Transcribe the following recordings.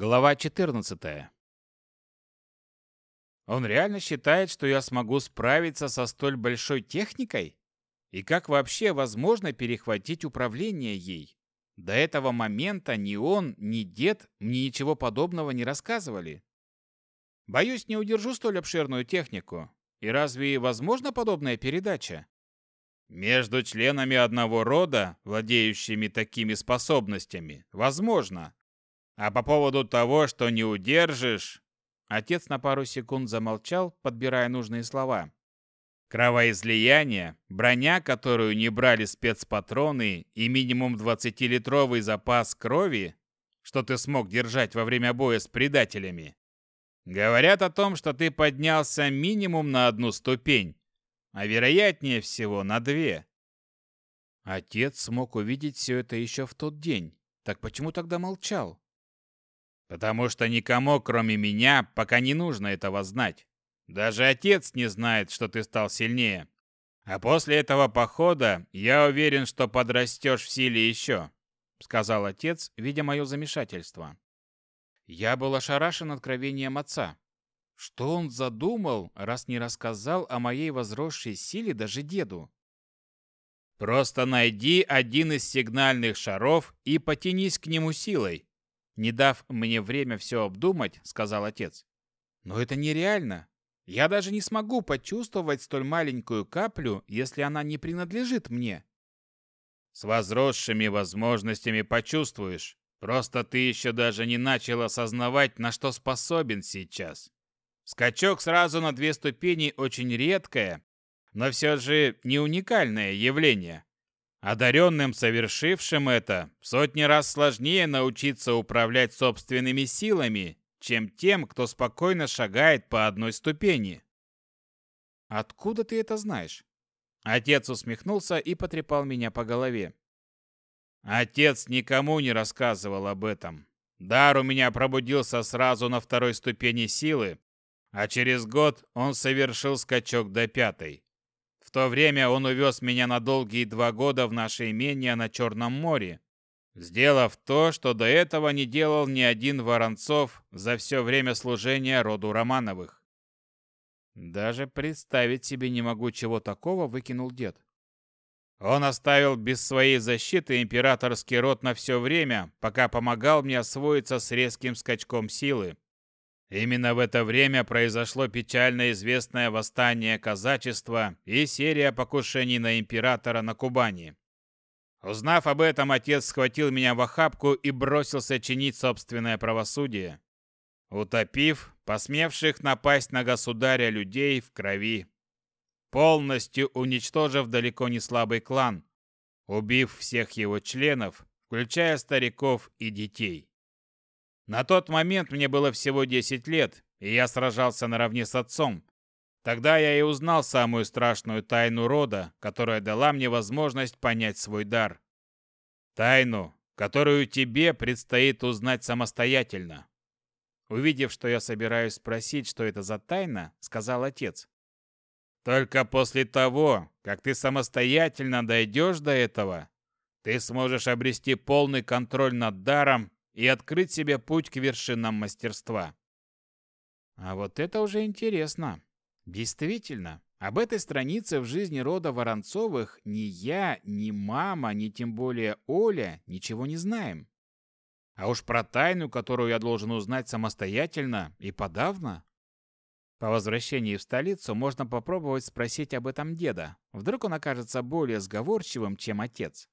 Глава 14. Он реально считает, что я смогу справиться со столь большой техникой? И как вообще возможно перехватить управление ей? До этого момента ни он, ни дед мне ничего подобного не рассказывали. Боюсь, не удержу столь обширную технику. И разве возможна подобная передача? Между членами одного рода, владеющими такими способностями, возможно, а по поводу того, что не удержишь...» Отец на пару секунд замолчал, подбирая нужные слова. «Кровоизлияние, броня, которую не брали спецпатроны и минимум 20-литровый запас крови, что ты смог держать во время боя с предателями, говорят о том, что ты поднялся минимум на одну ступень, а вероятнее всего на две». Отец смог увидеть все это еще в тот день. Так почему тогда молчал? Потому что никому, кроме меня, пока не нужно этого знать. Даже отец не знает, что ты стал сильнее. А после этого похода я уверен, что подрастешь в силе еще», — сказал отец, видя мое замешательство. Я был ошарашен откровением отца. Что он задумал, раз не рассказал о моей возросшей силе даже деду? «Просто найди один из сигнальных шаров и потянись к нему силой. «Не дав мне время все обдумать», — сказал отец. «Но это нереально. Я даже не смогу почувствовать столь маленькую каплю, если она не принадлежит мне». «С возросшими возможностями почувствуешь. Просто ты еще даже не начал осознавать, на что способен сейчас. Скачок сразу на две ступени очень редкое, но все же не уникальное явление. Одаренным, совершившим это, в сотни раз сложнее научиться управлять собственными силами, чем тем, кто спокойно шагает по одной ступени. «Откуда ты это знаешь?» Отец усмехнулся и потрепал меня по голове. «Отец никому не рассказывал об этом. Дар у меня пробудился сразу на второй ступени силы, а через год он совершил скачок до пятой. В то время он увез меня на долгие два года в наше имение на Черном море, сделав то, что до этого не делал ни один Воронцов за все время служения роду Романовых. Даже представить себе не могу, чего такого выкинул дед. Он оставил без своей защиты императорский род на все время, пока помогал мне освоиться с резким скачком силы, Именно в это время произошло печально известное восстание казачества и серия покушений на императора на Кубани. Узнав об этом, отец схватил меня в охапку и бросился чинить собственное правосудие, утопив посмевших напасть на государя людей в крови, полностью уничтожив далеко не слабый клан, убив всех его членов, включая стариков и детей. На тот момент мне было всего 10 лет, и я сражался наравне с отцом. Тогда я и узнал самую страшную тайну рода, которая дала мне возможность понять свой дар. Тайну, которую тебе предстоит узнать самостоятельно. Увидев, что я собираюсь спросить, что это за тайна, сказал отец. Только после того, как ты самостоятельно дойдешь до этого, ты сможешь обрести полный контроль над даром и открыть себе путь к вершинам мастерства. А вот это уже интересно. Действительно, об этой странице в жизни рода Воронцовых ни я, ни мама, ни тем более Оля ничего не знаем. А уж про тайну, которую я должен узнать самостоятельно и подавно. По возвращении в столицу можно попробовать спросить об этом деда. Вдруг он окажется более сговорчивым, чем отец.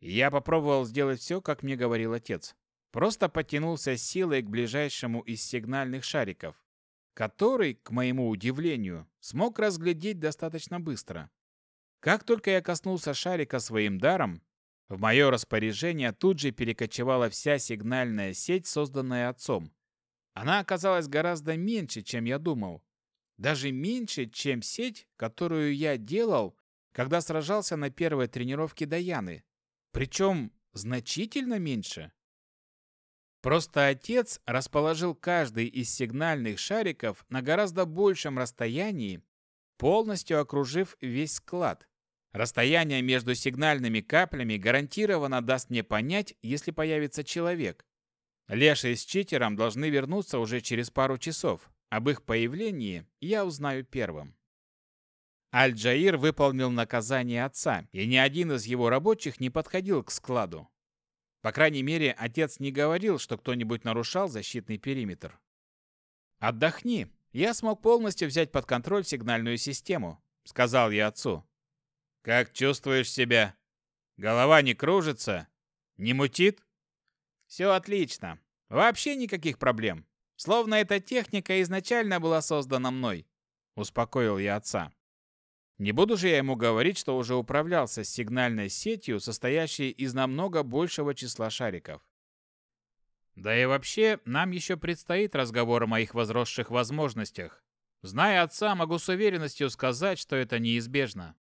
Я попробовал сделать все, как мне говорил отец. Просто потянулся силой к ближайшему из сигнальных шариков, который, к моему удивлению, смог разглядеть достаточно быстро. Как только я коснулся шарика своим даром, в мое распоряжение тут же перекочевала вся сигнальная сеть, созданная отцом. Она оказалась гораздо меньше, чем я думал. Даже меньше, чем сеть, которую я делал, когда сражался на первой тренировке Даяны причем значительно меньше. Просто отец расположил каждый из сигнальных шариков на гораздо большем расстоянии, полностью окружив весь склад. Расстояние между сигнальными каплями гарантированно даст мне понять, если появится человек. Леша с читером должны вернуться уже через пару часов. Об их появлении я узнаю первым. Аль-Джаир выполнил наказание отца, и ни один из его рабочих не подходил к складу. По крайней мере, отец не говорил, что кто-нибудь нарушал защитный периметр. «Отдохни. Я смог полностью взять под контроль сигнальную систему», — сказал я отцу. «Как чувствуешь себя? Голова не кружится? Не мутит?» «Все отлично. Вообще никаких проблем. Словно эта техника изначально была создана мной», — успокоил я отца. Не буду же я ему говорить, что уже управлялся с сигнальной сетью, состоящей из намного большего числа шариков. Да и вообще, нам еще предстоит разговор о моих возросших возможностях. Зная отца, могу с уверенностью сказать, что это неизбежно.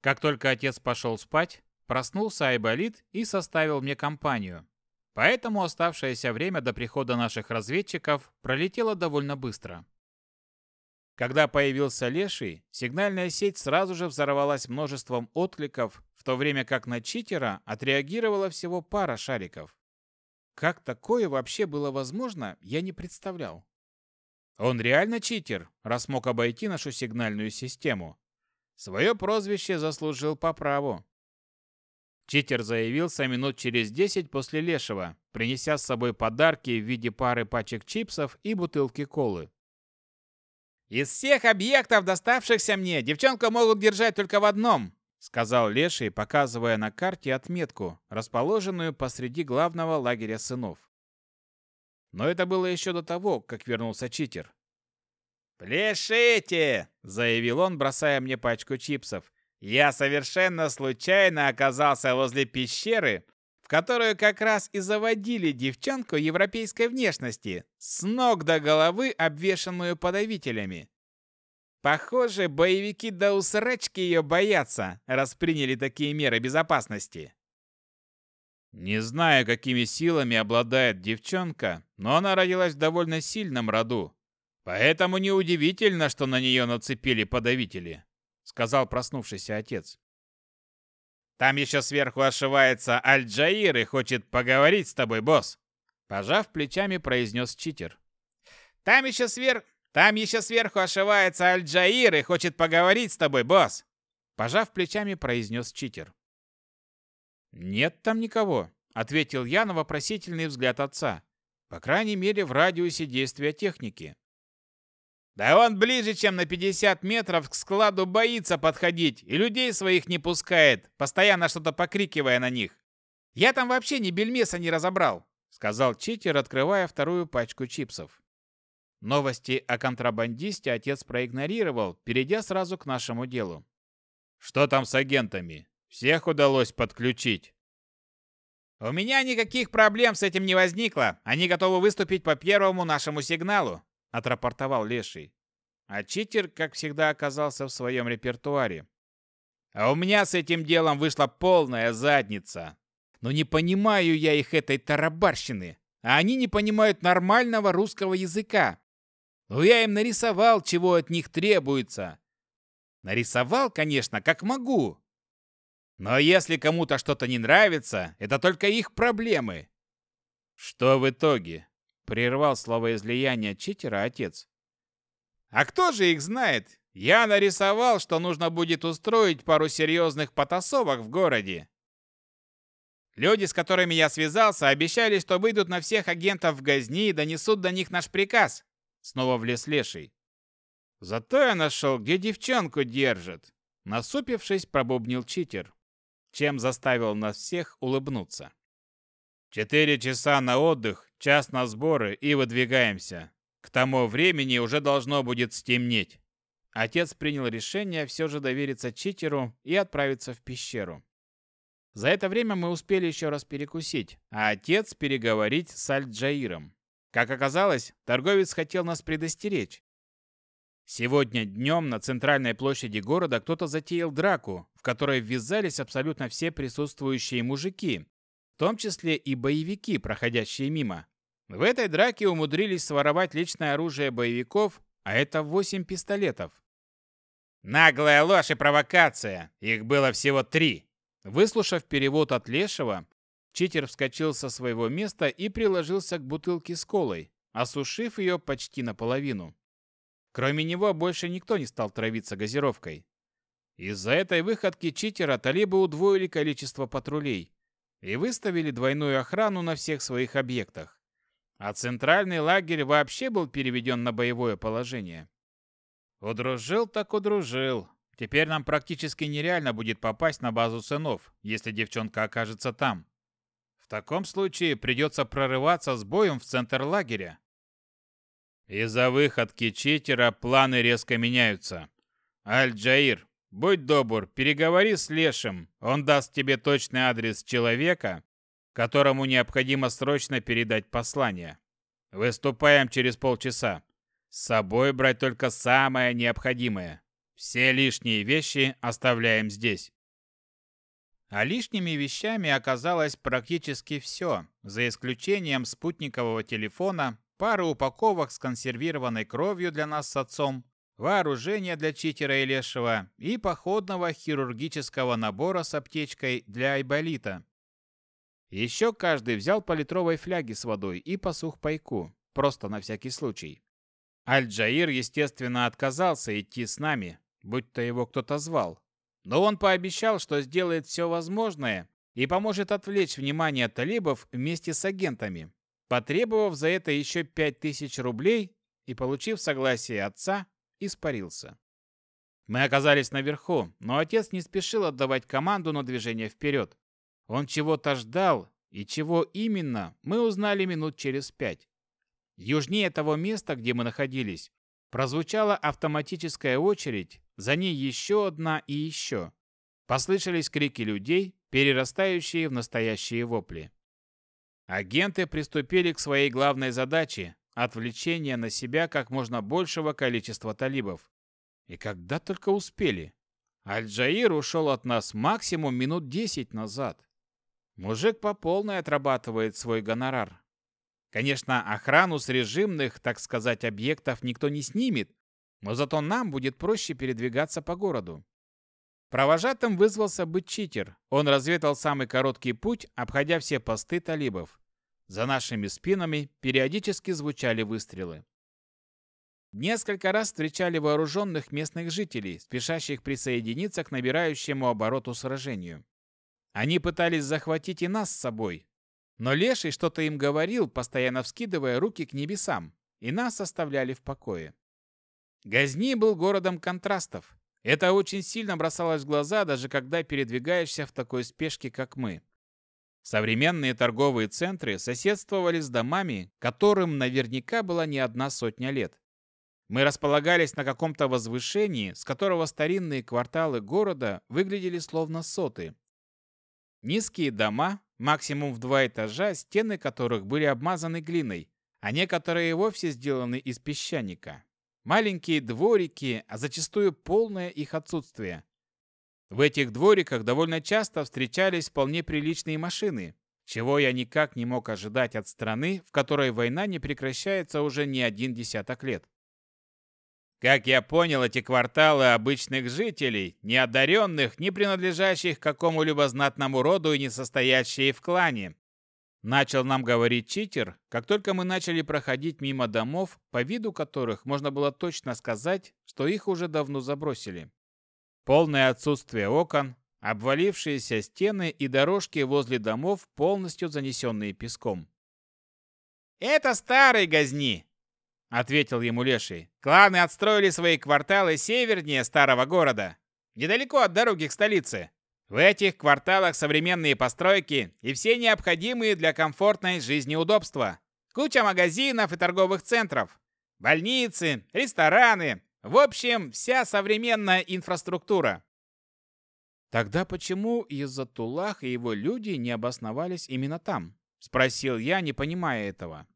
Как только отец пошел спать, проснулся Айболит и составил мне компанию. Поэтому оставшееся время до прихода наших разведчиков пролетело довольно быстро. Когда появился Леший, сигнальная сеть сразу же взорвалась множеством откликов, в то время как на читера отреагировала всего пара шариков. Как такое вообще было возможно, я не представлял. Он реально читер, раз мог обойти нашу сигнальную систему. Свое прозвище заслужил по праву. Читер заявился минут через 10 после Лешего, принеся с собой подарки в виде пары пачек чипсов и бутылки колы. Из всех объектов, доставшихся мне, девчонка могут держать только в одном», — сказал Леший, показывая на карте отметку, расположенную посреди главного лагеря сынов. Но это было еще до того, как вернулся читер. «Пляшите!» — заявил он, бросая мне пачку чипсов. «Я совершенно случайно оказался возле пещеры, в которую как раз и заводили девчонку европейской внешности, с ног до головы обвешанную подавителями. Похоже, боевики до усрачки ее боятся, раз приняли такие меры безопасности. Не знаю, какими силами обладает девчонка, но она родилась в довольно сильном роду. Поэтому неудивительно, что на нее нацепили подавители, сказал проснувшийся отец. Там еще сверху ошивается Аль-Джаир и хочет поговорить с тобой, босс!» Пожав плечами, произнес читер. «Там еще сверх... Там еще сверху ошивается Аль-Джаир и хочет поговорить с тобой, босс!» Пожав плечами, произнес читер. «Нет там никого», — ответил я на вопросительный взгляд отца. «По крайней мере, в радиусе действия техники». Да он ближе, чем на 50 метров к складу боится подходить и людей своих не пускает, постоянно что-то покрикивая на них. Я там вообще ни бельмеса не разобрал, сказал читер, открывая вторую пачку чипсов. Новости о контрабандисте отец проигнорировал, перейдя сразу к нашему делу. Что там с агентами? Всех удалось подключить? У меня никаких проблем с этим не возникло. Они готовы выступить по первому нашему сигналу отрапортовал Леший. А читер, как всегда, оказался в своем репертуаре. А у меня с этим делом вышла полная задница. Но не понимаю я их этой тарабарщины. А они не понимают нормального русского языка. Но я им нарисовал, чего от них требуется. Нарисовал, конечно, как могу. Но если кому-то что-то не нравится, это только их проблемы. Что в итоге? Прервал словоизлияние читера отец. «А кто же их знает? Я нарисовал, что нужно будет устроить пару серьезных потасовок в городе. Люди, с которыми я связался, обещали, что выйдут на всех агентов в газни и донесут до них наш приказ». Снова влез леший. «Зато я нашел, где девчонку держит», — насупившись, пробубнил читер, чем заставил нас всех улыбнуться. «Четыре часа на отдых Час на сборы и выдвигаемся. К тому времени уже должно будет стемнеть». Отец принял решение все же довериться читеру и отправиться в пещеру. За это время мы успели еще раз перекусить, а отец переговорить с Аль-Джаиром. Как оказалось, торговец хотел нас предостеречь. Сегодня днем на центральной площади города кто-то затеял драку, в которой ввязались абсолютно все присутствующие мужики, в том числе и боевики, проходящие мимо. В этой драке умудрились своровать личное оружие боевиков, а это 8 пистолетов. «Наглая ложь и провокация! Их было всего три!» Выслушав перевод от Лешева, читер вскочил со своего места и приложился к бутылке с колой, осушив ее почти наполовину. Кроме него больше никто не стал травиться газировкой. Из-за этой выходки читера талибы удвоили количество патрулей и выставили двойную охрану на всех своих объектах. А центральный лагерь вообще был переведен на боевое положение. Удружил так удружил. Теперь нам практически нереально будет попасть на базу сынов, если девчонка окажется там. В таком случае придется прорываться с боем в центр лагеря. Из-за выходки читера планы резко меняются. Аль-Джаир, Будь добр, переговори с Лешем. Он даст тебе точный адрес человека, которому необходимо срочно передать послание. Выступаем через полчаса. С собой брать только самое необходимое. Все лишние вещи оставляем здесь. А лишними вещами оказалось практически все, за исключением спутникового телефона, пары упаковок с консервированной кровью для нас с отцом Вооружение для читера и лешего и походного хирургического набора с аптечкой для айболита. Еще каждый взял по литровой фляге с водой и посух пайку, просто на всякий случай. Аль-Джаир, естественно, отказался идти с нами, будь то его кто-то звал. Но он пообещал, что сделает все возможное и поможет отвлечь внимание талибов вместе с агентами. Потребовав за это еще 5000 рублей и получив согласие отца, испарился. Мы оказались наверху, но отец не спешил отдавать команду на движение вперед. Он чего-то ждал, и чего именно, мы узнали минут через пять. Южнее того места, где мы находились, прозвучала автоматическая очередь, за ней еще одна и еще. Послышались крики людей, перерастающие в настоящие вопли. Агенты приступили к своей главной задаче отвлечение на себя как можно большего количества талибов. И когда только успели. Аль-Джаир ушел от нас максимум минут 10 назад. Мужик по полной отрабатывает свой гонорар. Конечно, охрану с режимных, так сказать, объектов никто не снимет, но зато нам будет проще передвигаться по городу. Провожатым вызвался быть читер. Он разведал самый короткий путь, обходя все посты талибов. За нашими спинами периодически звучали выстрелы. Несколько раз встречали вооруженных местных жителей, спешащих присоединиться к набирающему обороту сражению. Они пытались захватить и нас с собой, но Леший что-то им говорил, постоянно вскидывая руки к небесам, и нас оставляли в покое. Газни был городом контрастов. Это очень сильно бросалось в глаза, даже когда передвигаешься в такой спешке, как мы. Современные торговые центры соседствовали с домами, которым наверняка была не одна сотня лет. Мы располагались на каком-то возвышении, с которого старинные кварталы города выглядели словно соты. Низкие дома, максимум в два этажа, стены которых были обмазаны глиной, а некоторые и вовсе сделаны из песчаника. Маленькие дворики, а зачастую полное их отсутствие. В этих двориках довольно часто встречались вполне приличные машины, чего я никак не мог ожидать от страны, в которой война не прекращается уже не один десяток лет. Как я понял, эти кварталы обычных жителей, неодаренных, не принадлежащих какому-либо знатному роду и не состоящие в клане. Начал нам говорить читер, как только мы начали проходить мимо домов, по виду которых можно было точно сказать, что их уже давно забросили. Полное отсутствие окон, обвалившиеся стены и дорожки возле домов, полностью занесенные песком. «Это старые газни!» — ответил ему Леший. «Кланы отстроили свои кварталы севернее старого города, недалеко от дороги к столице. В этих кварталах современные постройки и все необходимые для комфортной жизни удобства. Куча магазинов и торговых центров, больницы, рестораны, в общем, вся современная инфраструктура. Тогда почему Изатуллах и его люди не обосновались именно там? Спросил я, не понимая этого.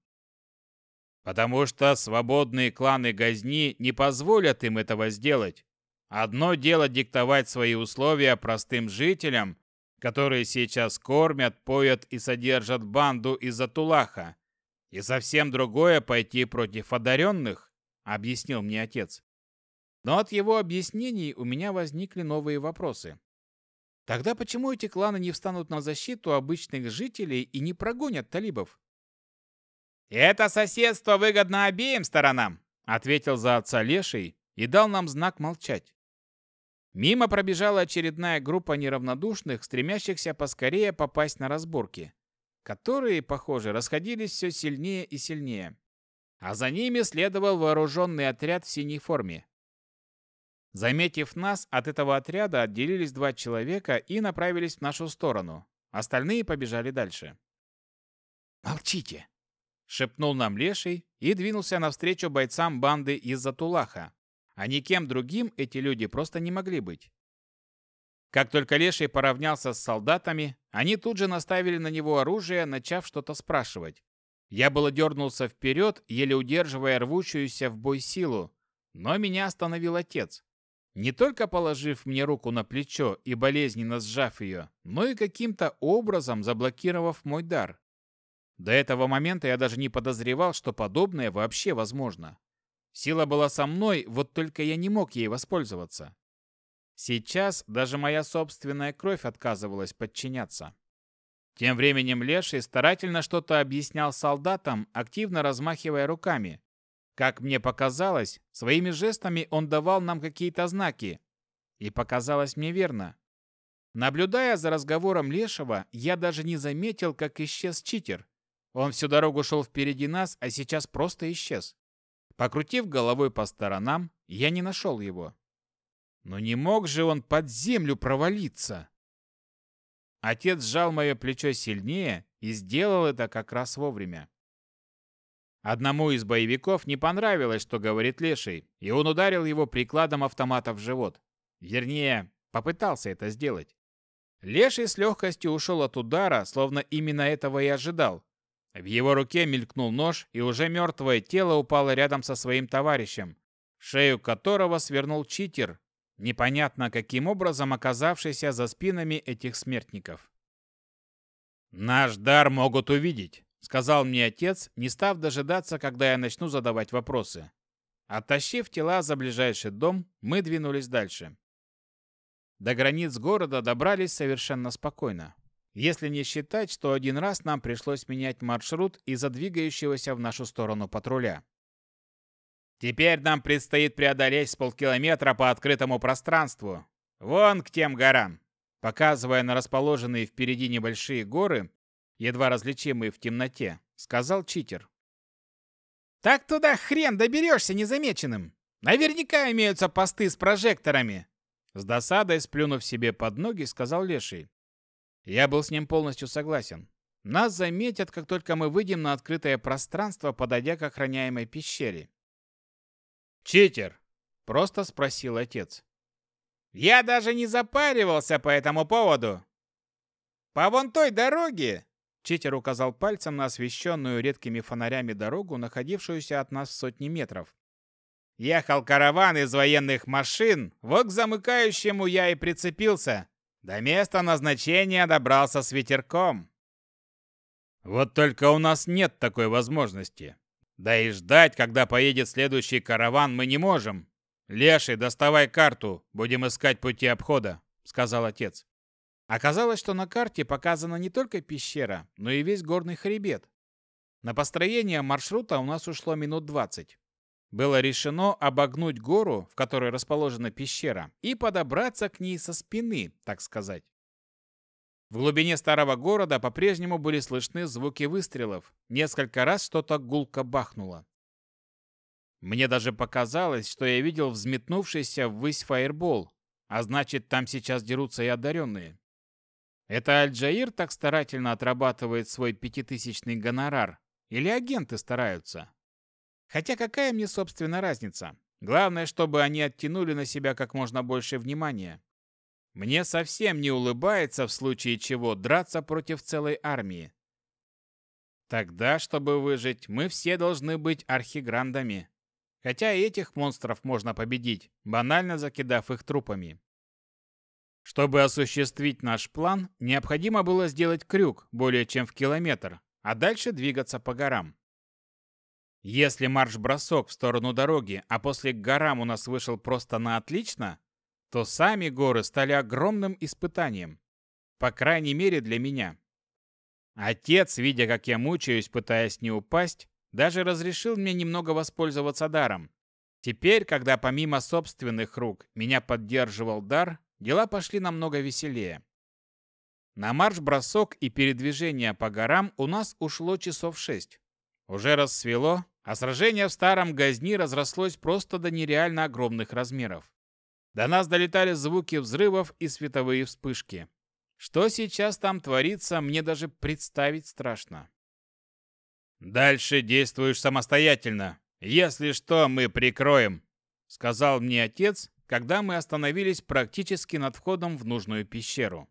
Потому что свободные кланы Газни не позволят им этого сделать. Одно дело диктовать свои условия простым жителям, которые сейчас кормят, поят и содержат банду из Атулаха, и совсем другое пойти против одаренных, объяснил мне отец. Но от его объяснений у меня возникли новые вопросы. Тогда почему эти кланы не встанут на защиту обычных жителей и не прогонят талибов? «Это соседство выгодно обеим сторонам», — ответил за отца Леший и дал нам знак молчать. Мимо пробежала очередная группа неравнодушных, стремящихся поскорее попасть на разборки, которые, похоже, расходились все сильнее и сильнее. А за ними следовал вооруженный отряд в синей форме. Заметив нас, от этого отряда отделились два человека и направились в нашу сторону. Остальные побежали дальше. «Молчите!» — шепнул нам Леший и двинулся навстречу бойцам банды из-за Тулаха. А никем другим эти люди просто не могли быть. Как только Леший поравнялся с солдатами, они тут же наставили на него оружие, начав что-то спрашивать. Я было дернулся вперед, еле удерживая рвущуюся в бой силу, но меня остановил отец не только положив мне руку на плечо и болезненно сжав ее, но и каким-то образом заблокировав мой дар. До этого момента я даже не подозревал, что подобное вообще возможно. Сила была со мной, вот только я не мог ей воспользоваться. Сейчас даже моя собственная кровь отказывалась подчиняться. Тем временем Леший старательно что-то объяснял солдатам, активно размахивая руками, как мне показалось, своими жестами он давал нам какие-то знаки. И показалось мне верно. Наблюдая за разговором Лешего, я даже не заметил, как исчез читер. Он всю дорогу шел впереди нас, а сейчас просто исчез. Покрутив головой по сторонам, я не нашел его. Но не мог же он под землю провалиться. Отец сжал мое плечо сильнее и сделал это как раз вовремя. Одному из боевиков не понравилось, что говорит Леший, и он ударил его прикладом автомата в живот. Вернее, попытался это сделать. Леший с легкостью ушел от удара, словно именно этого и ожидал. В его руке мелькнул нож, и уже мертвое тело упало рядом со своим товарищем, шею которого свернул читер, непонятно каким образом оказавшийся за спинами этих смертников. «Наш дар могут увидеть», сказал мне отец, не став дожидаться, когда я начну задавать вопросы. Оттащив тела за ближайший дом, мы двинулись дальше. До границ города добрались совершенно спокойно. Если не считать, что один раз нам пришлось менять маршрут из-за двигающегося в нашу сторону патруля. Теперь нам предстоит преодолеть с полкилометра по открытому пространству. Вон к тем горам. Показывая на расположенные впереди небольшие горы, едва различимые в темноте, сказал читер. «Так туда хрен доберешься незамеченным! Наверняка имеются посты с прожекторами!» С досадой, сплюнув себе под ноги, сказал Леший. Я был с ним полностью согласен. Нас заметят, как только мы выйдем на открытое пространство, подойдя к охраняемой пещере. «Читер!» – просто спросил отец. «Я даже не запаривался по этому поводу!» По вон той дороге Читер указал пальцем на освещенную редкими фонарями дорогу, находившуюся от нас в сотни метров. «Ехал караван из военных машин, вот к замыкающему я и прицепился. До места назначения добрался с ветерком». «Вот только у нас нет такой возможности. Да и ждать, когда поедет следующий караван, мы не можем. Леший, доставай карту, будем искать пути обхода», — сказал отец. Оказалось, что на карте показана не только пещера, но и весь горный хребет. На построение маршрута у нас ушло минут 20. Было решено обогнуть гору, в которой расположена пещера, и подобраться к ней со спины, так сказать. В глубине старого города по-прежнему были слышны звуки выстрелов. Несколько раз что-то гулко бахнуло. Мне даже показалось, что я видел взметнувшийся ввысь фаербол, а значит, там сейчас дерутся и одаренные. Это Аль-Джаир так старательно отрабатывает свой пятитысячный гонорар? Или агенты стараются? Хотя какая мне, собственно, разница? Главное, чтобы они оттянули на себя как можно больше внимания. Мне совсем не улыбается в случае чего драться против целой армии. Тогда, чтобы выжить, мы все должны быть архиграндами. Хотя и этих монстров можно победить, банально закидав их трупами. Чтобы осуществить наш план, необходимо было сделать крюк более чем в километр, а дальше двигаться по горам. Если марш-бросок в сторону дороги, а после к горам у нас вышел просто на отлично, то сами горы стали огромным испытанием. По крайней мере для меня. Отец, видя, как я мучаюсь, пытаясь не упасть, даже разрешил мне немного воспользоваться даром. Теперь, когда помимо собственных рук меня поддерживал дар, дела пошли намного веселее. На марш-бросок и передвижение по горам у нас ушло часов шесть. Уже рассвело, а сражение в старом Газни разрослось просто до нереально огромных размеров. До нас долетали звуки взрывов и световые вспышки. Что сейчас там творится, мне даже представить страшно. «Дальше действуешь самостоятельно. Если что, мы прикроем», — сказал мне отец, когда мы остановились практически над входом в нужную пещеру.